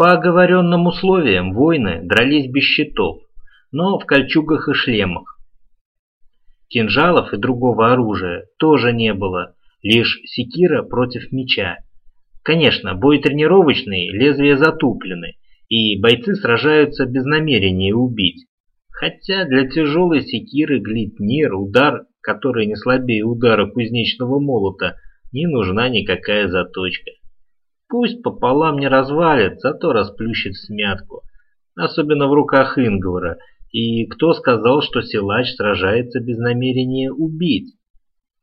По оговоренным условиям воины дрались без щитов, но в кольчугах и шлемах. Кинжалов и другого оружия тоже не было, лишь секира против меча. Конечно, бой тренировочный, лезвия затуплены, и бойцы сражаются без намерения убить. Хотя для тяжелой секиры глитнир, удар, который не слабее удара кузнечного молота, не нужна никакая заточка. Пусть пополам не развалит, зато расплющит смятку. Особенно в руках Ингвара. И кто сказал, что силач сражается без намерения убить?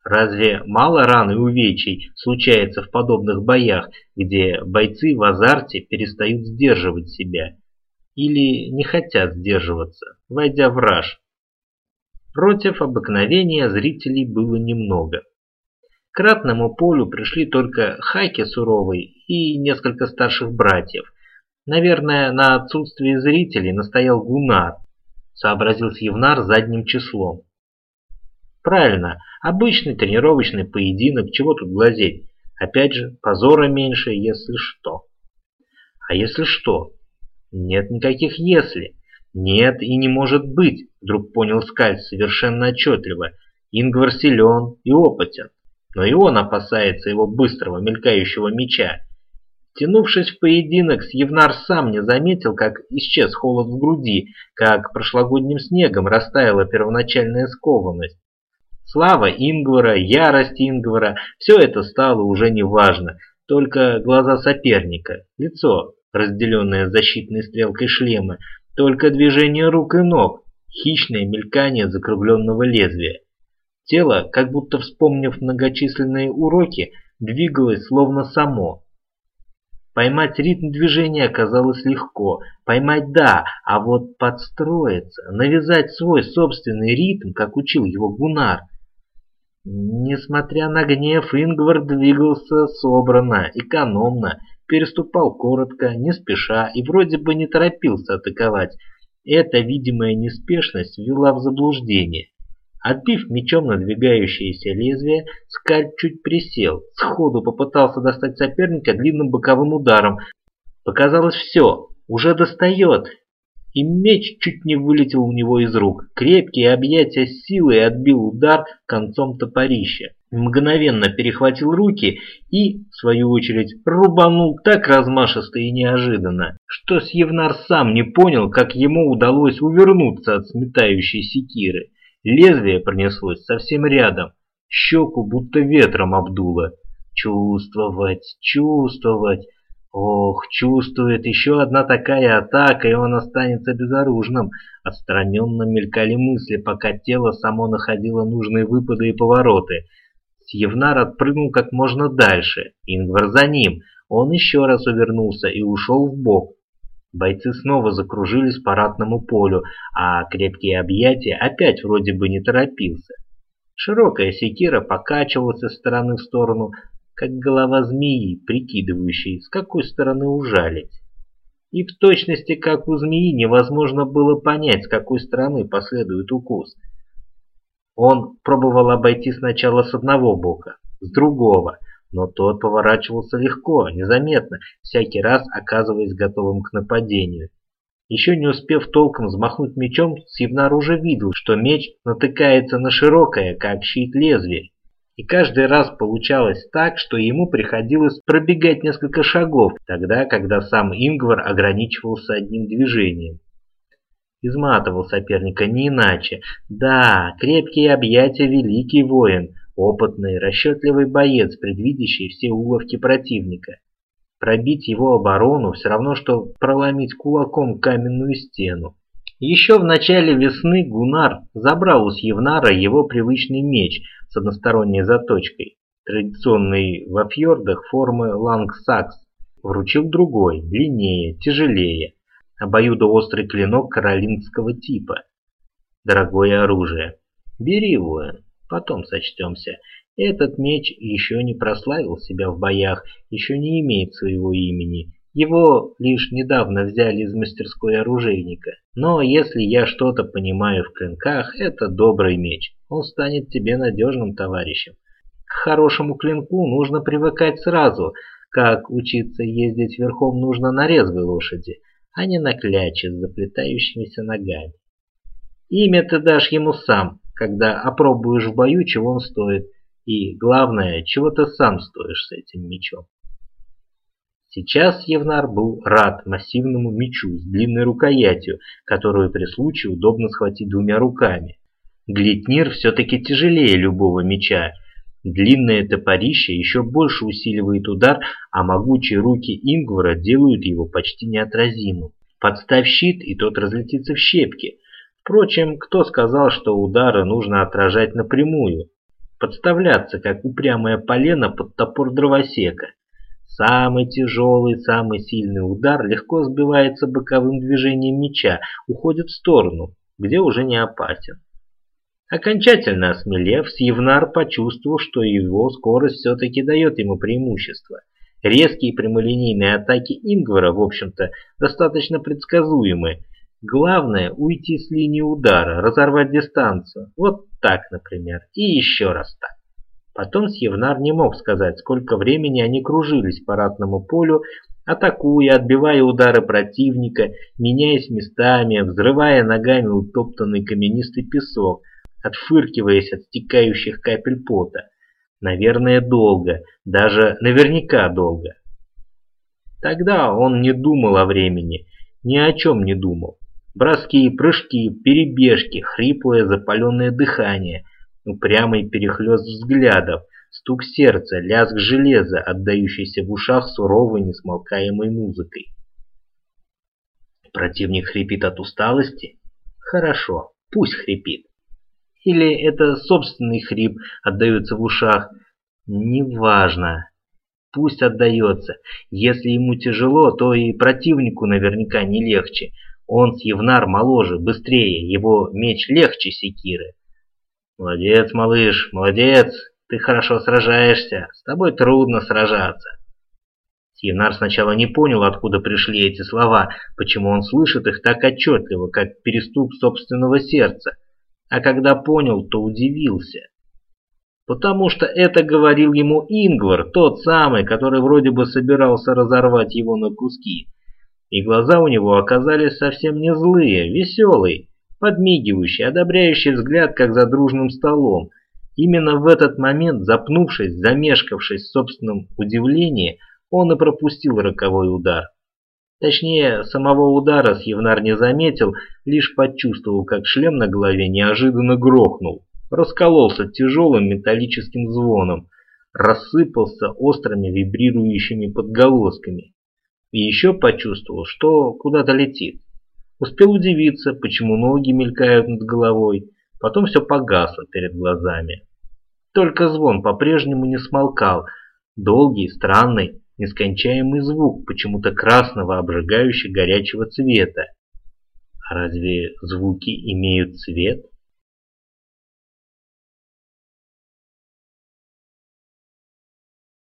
Разве мало ран и увечий случается в подобных боях, где бойцы в азарте перестают сдерживать себя? Или не хотят сдерживаться, войдя в раж? Против обыкновения зрителей было немного. К ратному полю пришли только Хаки Суровый и несколько старших братьев. Наверное, на отсутствие зрителей настоял Гунар, сообразил Евнар задним числом. Правильно, обычный тренировочный поединок, чего тут глазеть? Опять же, позора меньше, если что. А если что? Нет никаких «если». Нет и не может быть, вдруг понял Скальд совершенно отчетливо. Ингвар силен и опытен, но и он опасается его быстрого мелькающего меча. Тянувшись в поединок, Сьевнар сам не заметил, как исчез холод в груди, как прошлогодним снегом растаяла первоначальная скованность. Слава Ингвара, ярость Ингвара – все это стало уже неважно. Только глаза соперника, лицо, разделенное защитной стрелкой шлема, только движение рук и ног, хищное мелькание закругленного лезвия. Тело, как будто вспомнив многочисленные уроки, двигалось словно само. Поймать ритм движения оказалось легко. Поймать – да, а вот подстроиться, навязать свой собственный ритм, как учил его Гунар – Несмотря на гнев, Ингвар двигался собранно, экономно, переступал коротко, не спеша и вроде бы не торопился атаковать. Эта видимая неспешность ввела в заблуждение. Отбив мечом надвигающееся лезвие, Скальд чуть присел, сходу попытался достать соперника длинным боковым ударом. Показалось все, уже достает, и меч чуть не вылетел у него из рук. Крепкие объятия силой отбил удар концом топорища. Мгновенно перехватил руки и, в свою очередь, рубанул так размашисто и неожиданно, что Сьевнар сам не понял, как ему удалось увернуться от сметающей секиры. Лезвие пронеслось совсем рядом, щеку будто ветром обдуло. Чувствовать, чувствовать. Ох, чувствует, еще одна такая атака, и он останется безоружным. Отстраненно мелькали мысли, пока тело само находило нужные выпады и повороты. Сьевнар отпрыгнул как можно дальше, Ингвар за ним. Он еще раз увернулся и ушел в бок. Бойцы снова закружились по ратному полю, а крепкие объятия опять вроде бы не торопился. Широкая секира покачивалась из стороны в сторону, как голова змеи, прикидывающей, с какой стороны ужалить. И в точности, как у змеи, невозможно было понять, с какой стороны последует укус. Он пробовал обойти сначала с одного бока, с другого, но тот поворачивался легко, незаметно, всякий раз оказываясь готовым к нападению. Еще не успев толком взмахнуть мечом, Сивнар уже видел, что меч натыкается на широкое, как щит лезвие, и каждый раз получалось так, что ему приходилось пробегать несколько шагов, тогда, когда сам Ингвар ограничивался одним движением. Изматывал соперника не иначе. Да, крепкие объятия великий воин, опытный, расчетливый боец, предвидящий все уловки противника. Пробить его оборону все равно, что проломить кулаком каменную стену. Еще в начале весны Гунар забрал у Сьевнара его привычный меч – с односторонней заточкой, традиционной во фьордах формы лангсакс, вручил другой, длиннее, тяжелее, обоюдоострый клинок каролинского типа. Дорогое оружие. Бери, воин, потом сочтемся. Этот меч еще не прославил себя в боях, еще не имеет своего имени, его лишь недавно взяли из мастерской оружейника. Но если я что-то понимаю в клинках, это добрый меч. Он станет тебе надежным товарищем. К хорошему клинку нужно привыкать сразу, как учиться ездить верхом нужно на резвой лошади, а не на кляче с заплетающимися ногами. Имя ты дашь ему сам, когда опробуешь в бою, чего он стоит, и, главное, чего ты сам стоишь с этим мечом. Сейчас Евнар был рад массивному мечу с длинной рукоятью, которую при случае удобно схватить двумя руками. Глитнир все-таки тяжелее любого меча. Длинное топорище еще больше усиливает удар, а могучие руки Ингвара делают его почти неотразимым. Подставь щит, и тот разлетится в щепки. Впрочем, кто сказал, что удары нужно отражать напрямую? Подставляться, как упрямое полено под топор дровосека. Самый тяжелый, самый сильный удар легко сбивается боковым движением меча, уходит в сторону, где уже не опасен. Окончательно осмелев, Сьевнар почувствовал, что его скорость все-таки дает ему преимущество. Резкие прямолинейные атаки Ингвара, в общем-то, достаточно предсказуемы. Главное – уйти с линии удара, разорвать дистанцию. Вот так, например. И еще раз так. Потом Сьевнар не мог сказать, сколько времени они кружились по ратному полю, атакуя, отбивая удары противника, меняясь местами, взрывая ногами утоптанный каменистый песок, отфыркиваясь от стекающих капель пота. Наверное, долго, даже наверняка долго. Тогда он не думал о времени, ни о чем не думал. Броски, прыжки, перебежки, хриплое запаленное дыхание – упрямый перехлёст взглядов, стук сердца, лязг железа, отдающийся в ушах суровой несмолкаемой музыкой. Противник хрипит от усталости? Хорошо, пусть хрипит. Или это собственный хрип отдается в ушах? Неважно. Пусть отдается. Если ему тяжело, то и противнику наверняка не легче. Он с Евнар моложе, быстрее, его меч легче секиры. «Молодец, малыш, молодец! Ты хорошо сражаешься, с тобой трудно сражаться!» Сьенар сначала не понял, откуда пришли эти слова, почему он слышит их так отчетливо, как переступ собственного сердца, а когда понял, то удивился. Потому что это говорил ему Ингвар, тот самый, который вроде бы собирался разорвать его на куски. И глаза у него оказались совсем не злые, веселые, подмигивающий, одобряющий взгляд, как за дружным столом. Именно в этот момент, запнувшись, замешкавшись в собственном удивлении, он и пропустил роковой удар. Точнее, самого удара Сьевнар не заметил, лишь почувствовал, как шлем на голове неожиданно грохнул, раскололся тяжелым металлическим звоном, рассыпался острыми вибрирующими подголосками. И еще почувствовал, что куда-то летит. Успел удивиться, почему ноги мелькают над головой, потом все погасло перед глазами. Только звон по-прежнему не смолкал, долгий, странный, нескончаемый звук почему-то красного, обжигающего горячего цвета. А разве звуки имеют цвет?